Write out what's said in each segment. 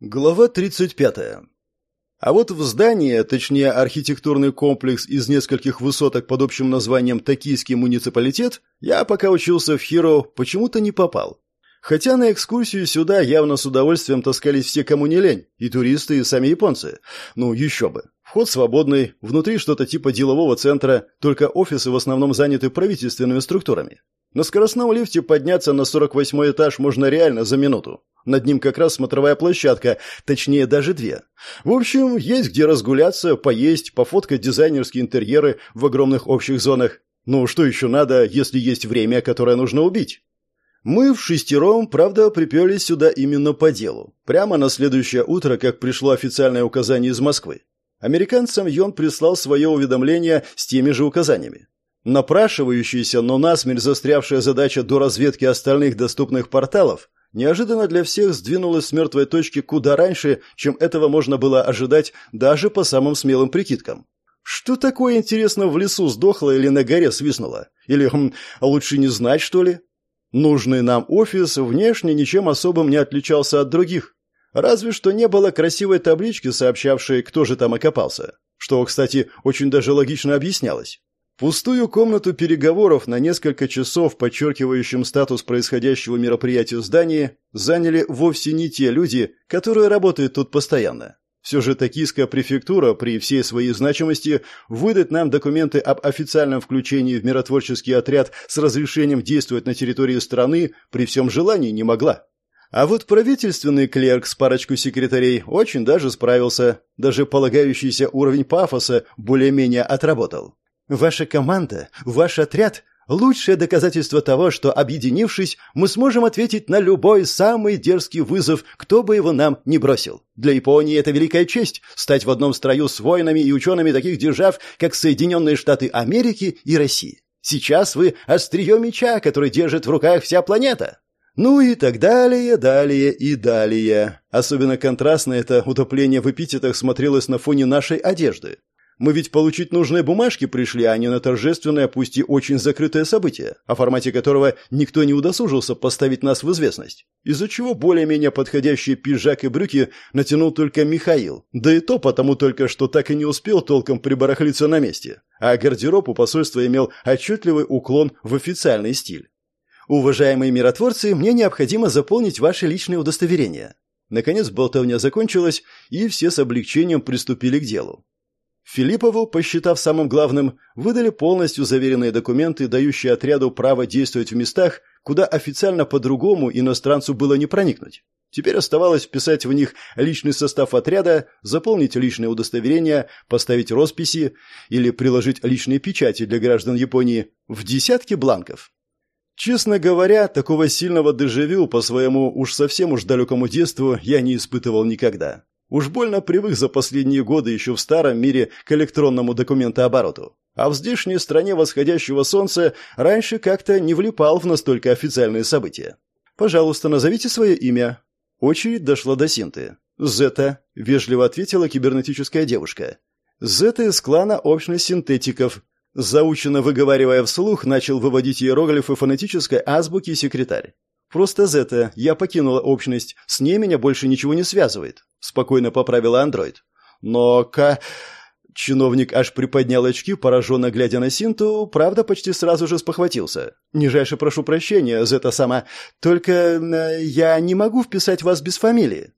Глава 35. А вот в здание, точнее архитектурный комплекс из нескольких высоток под общим названием Токийский муниципалитет, я пока учился в Хиро, почему-то не попал. Хотя на экскурсию сюда явно с удовольствием таскались все, кому не лень, и туристы, и сами японцы. Ну, еще бы. Вход свободный, внутри что-то типа делового центра, только офисы в основном заняты правительственными структурами. На скоростном лифте подняться на 48 этаж можно реально за минуту. Над ним как раз смотровая площадка, точнее даже две. В общем, есть где разгуляться, поесть, пофоткать дизайнерские интерьеры в огромных общих зонах. Ну, что еще надо, если есть время, которое нужно убить? Мы в шестером, правда, приперлись сюда именно по делу. Прямо на следующее утро, как пришло официальное указание из Москвы. Американцам Йон прислал свое уведомление с теми же указаниями. Напрашивающаяся, но насмерть застрявшая задача до разведки остальных доступных порталов неожиданно для всех сдвинулась с мертвой точки куда раньше, чем этого можно было ожидать даже по самым смелым прикидкам. Что такое, интересно, в лесу сдохло или на горе свистнуло? Или, хм, лучше не знать, что ли? Нужный нам офис внешне ничем особым не отличался от других. Разве что не было красивой таблички, сообщавшей, кто же там окопался. Что, кстати, очень даже логично объяснялось. Пустую комнату переговоров на несколько часов, подчеркивающим статус происходящего мероприятия в здании, заняли вовсе не те люди, которые работают тут постоянно. Все же Токийская префектура при всей своей значимости выдать нам документы об официальном включении в миротворческий отряд с разрешением действовать на территории страны при всем желании не могла. А вот правительственный клерк с парочкой секретарей очень даже справился, даже полагающийся уровень пафоса более-менее отработал. Ваша команда, ваш отряд – лучшее доказательство того, что, объединившись, мы сможем ответить на любой самый дерзкий вызов, кто бы его нам не бросил. Для Японии это великая честь – стать в одном строю с воинами и учеными таких держав, как Соединенные Штаты Америки и Россия. Сейчас вы – острие меча, который держит в руках вся планета. Ну и так далее, далее и далее. Особенно контрастно это утопление в эпитетах смотрелось на фоне нашей одежды. Мы ведь получить нужные бумажки пришли, а не на торжественное, пусть и очень закрытое событие, о формате которого никто не удосужился поставить нас в известность. Из-за чего более-менее подходящие пиджак и брюки натянул только Михаил. Да и то потому только, что так и не успел толком прибарахлиться на месте. А гардероб у посольства имел отчетливый уклон в официальный стиль. «Уважаемые миротворцы, мне необходимо заполнить ваши личные удостоверения». Наконец болтовня закончилась, и все с облегчением приступили к делу. Филиппову, посчитав самым главным, выдали полностью заверенные документы, дающие отряду право действовать в местах, куда официально по-другому иностранцу было не проникнуть. Теперь оставалось вписать в них личный состав отряда, заполнить личные удостоверения, поставить росписи или приложить личные печати для граждан Японии в десятки бланков. Честно говоря, такого сильного дежавю по своему уж совсем уж далекому детству я не испытывал никогда. Уж больно привык за последние годы еще в старом мире к электронному документообороту. А в здешней стране восходящего солнца раньше как-то не влипал в настолько официальные события. «Пожалуйста, назовите свое имя». Очередь дошла до Синты. «Зета», — вежливо ответила кибернетическая девушка. «Зета из клана общность синтетиков». Заученно выговаривая вслух, начал выводить иероглифы фонетической азбуки секретарь. «Просто Зета, я покинула общность, с ней меня больше ничего не связывает», — спокойно поправила андроид. «Но ка...» Чиновник аж приподнял очки, пораженно глядя на Синту, правда, почти сразу же спохватился. «Нижайше прошу прощения, Зета сама, только э, я не могу вписать вас без фамилии».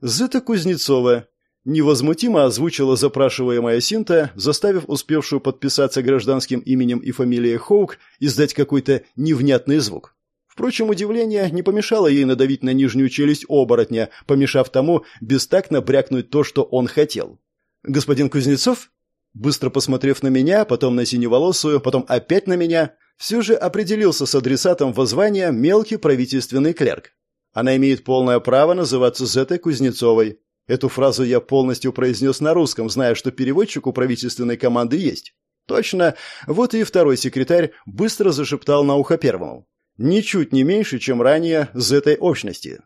«Зета Кузнецова», — невозмутимо озвучила запрашиваемая Синта, заставив успевшую подписаться гражданским именем и фамилией Хоук издать какой-то невнятный звук. Впрочем, удивление не помешало ей надавить на нижнюю челюсть оборотня, помешав тому бестактно брякнуть то, что он хотел. «Господин Кузнецов?» Быстро посмотрев на меня, потом на синеволосую, потом опять на меня, все же определился с адресатом воззвания мелкий правительственный клерк. Она имеет полное право называться Зетой Кузнецовой. Эту фразу я полностью произнес на русском, зная, что переводчик у правительственной команды есть. Точно, вот и второй секретарь быстро зашептал на ухо первому ничуть не меньше, чем ранее с этой общности.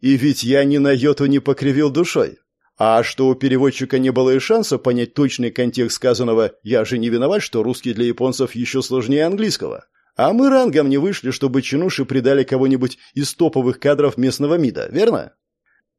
И ведь я ни на йоту не покривил душой. А что у переводчика не было и шанса понять точный контекст сказанного, я же не виноват, что русский для японцев еще сложнее английского. А мы рангом не вышли, чтобы чинуши придали кого-нибудь из топовых кадров местного МИДа, верно?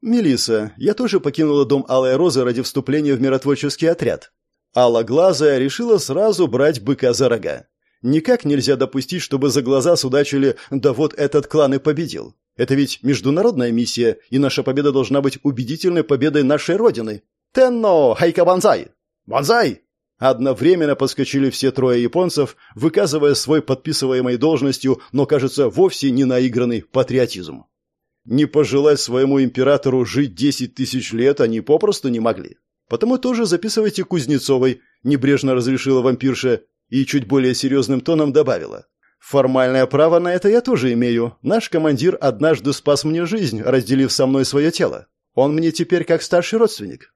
Мелиса, я тоже покинула дом Алой Розы ради вступления в миротворческий отряд. Алла Глазая решила сразу брать быка за рога. Никак нельзя допустить, чтобы за глаза судачили «да вот этот клан и победил». Это ведь международная миссия, и наша победа должна быть убедительной победой нашей Родины. Тенно, хайка банзай! Банзай! Одновременно подскочили все трое японцев, выказывая свой подписываемой должностью, но, кажется, вовсе не наигранный патриотизм. Не пожелать своему императору жить десять тысяч лет они попросту не могли. Потому тоже записывайте Кузнецовой, небрежно разрешила вампирша и чуть более серьезным тоном добавила. Формальное право на это я тоже имею. Наш командир однажды спас мне жизнь, разделив со мной свое тело. Он мне теперь как старший родственник.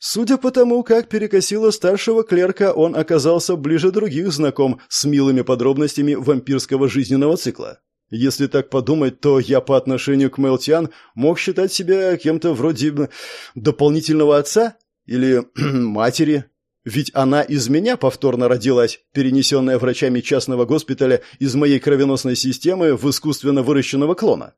Судя по тому, как перекосило старшего клерка, он оказался ближе других знаком с милыми подробностями вампирского жизненного цикла. Если так подумать, то я по отношению к Мелтиан мог считать себя кем-то вроде дополнительного отца или матери. Ведь она из меня повторно родилась, перенесенная врачами частного госпиталя из моей кровеносной системы в искусственно выращенного клона.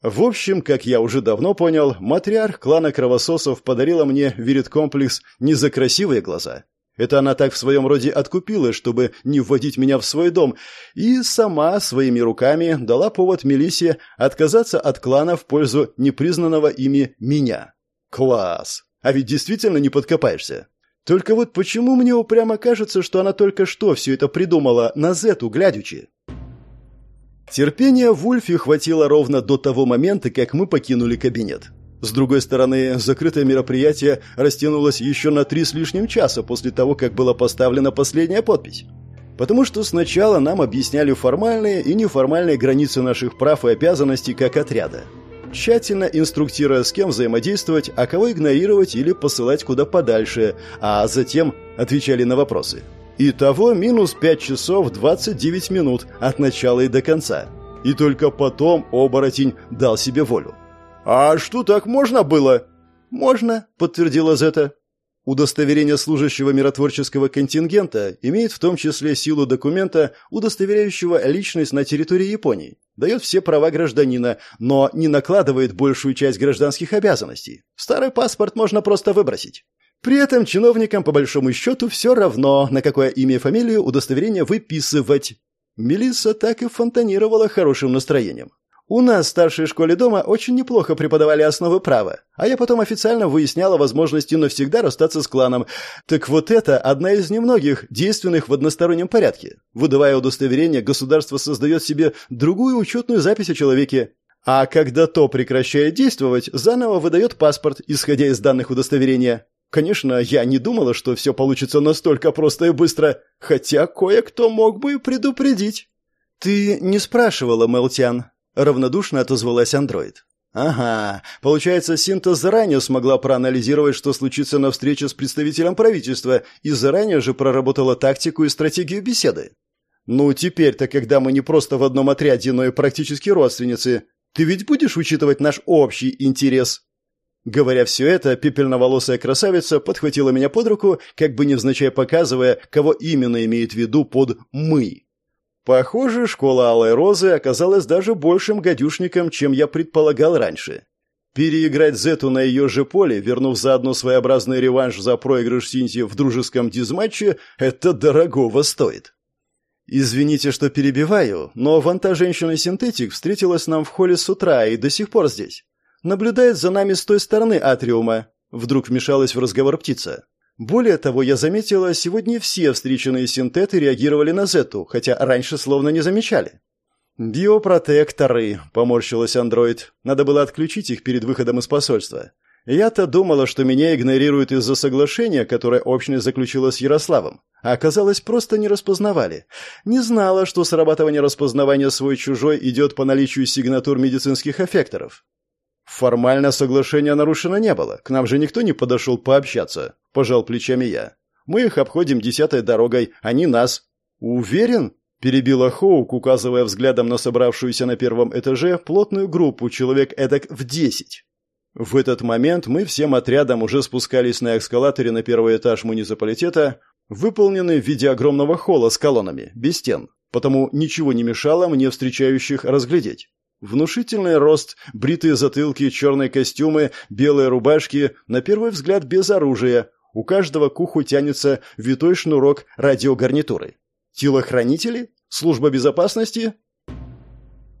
В общем, как я уже давно понял, матриарх клана кровососов подарила мне вирит-комплекс не за красивые глаза, это она так в своем роде откупилась, чтобы не вводить меня в свой дом, и сама своими руками дала повод Мелисе отказаться от клана в пользу непризнанного ими меня. Класс! А ведь действительно не подкопаешься. Только вот почему мне упрямо кажется, что она только что все это придумала, на Зету глядячи? Терпения Вульфи хватило ровно до того момента, как мы покинули кабинет. С другой стороны, закрытое мероприятие растянулось еще на три с лишним часа после того, как была поставлена последняя подпись. Потому что сначала нам объясняли формальные и неформальные границы наших прав и обязанностей как отряда. Тщательно инструктируя, с кем взаимодействовать, а кого игнорировать или посылать куда подальше, а затем отвечали на вопросы. Итого минус 5 часов 29 минут от начала и до конца. И только потом оборотень дал себе волю. «А что, так можно было?» «Можно», — подтвердила Зета. Удостоверение служащего миротворческого контингента имеет в том числе силу документа, удостоверяющего личность на территории Японии, дает все права гражданина, но не накладывает большую часть гражданских обязанностей. Старый паспорт можно просто выбросить. При этом чиновникам, по большому счету, все равно, на какое имя и фамилию удостоверение выписывать. Мелисса так и фонтанировала хорошим настроением. У нас в старшей школе дома очень неплохо преподавали основы права, а я потом официально выясняла возможности навсегда расстаться с кланом. Так вот это одна из немногих, действенных в одностороннем порядке. Выдавая удостоверение, государство создает себе другую учетную запись о человеке. А когда то прекращает действовать, заново выдает паспорт, исходя из данных удостоверения. Конечно, я не думала, что все получится настолько просто и быстро, хотя кое-кто мог бы предупредить. «Ты не спрашивала, Мелтян», равнодушно отозвалась андроид. Ага, получается, Синта заранее смогла проанализировать, что случится на встрече с представителем правительства, и заранее же проработала тактику и стратегию беседы. Ну, теперь-то, когда мы не просто в одном отряде, но и практически родственницы, ты ведь будешь учитывать наш общий интерес? Говоря все это, пепельноволосая красавица подхватила меня под руку, как бы невзначай показывая, кого именно имеет в виду под «мы». Похоже, школа Алой Розы оказалась даже большим гадюшником, чем я предполагал раньше. Переиграть Зету на ее же поле, вернув заодно своеобразный реванш за проигрыш Синти в дружеском дизматче, это дорогого стоит. Извините, что перебиваю, но ванта женщина-синтетик встретилась нам в холле с утра и до сих пор здесь. Наблюдает за нами с той стороны атриума. Вдруг вмешалась в разговор птица. Более того, я заметила, сегодня все встреченные синтеты реагировали на Зету, хотя раньше словно не замечали. «Биопротекторы», — поморщилась андроид. «Надо было отключить их перед выходом из посольства. Я-то думала, что меня игнорируют из-за соглашения, которое общность заключила с Ярославом. А оказалось, просто не распознавали. Не знала, что срабатывание распознавания свой-чужой идет по наличию сигнатур медицинских эффекторов. Формально соглашение нарушено не было. К нам же никто не подошел пообщаться пожал плечами я. Мы их обходим десятой дорогой, они нас. Уверен? перебила Хоук, указывая взглядом на собравшуюся на первом этаже плотную группу человек эдак в десять. В этот момент мы всем отрядом уже спускались на эскалаторе на первый этаж муниципалитета, выполненный в виде огромного холла с колоннами, без стен, потому ничего не мешало мне встречающих разглядеть. Внушительный рост, бритые затылки, черные костюмы, белые рубашки, на первый взгляд без оружия. У каждого к уху тянется витой шнурок радиогарнитуры. Телохранители? Служба безопасности?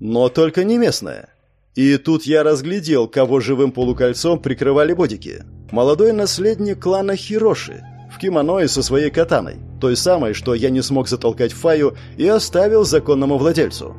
Но только не местная. И тут я разглядел, кого живым полукольцом прикрывали бодики. Молодой наследник клана Хироши, в кимоно и со своей катаной, той самой, что я не смог затолкать в Фаю и оставил законному владельцу.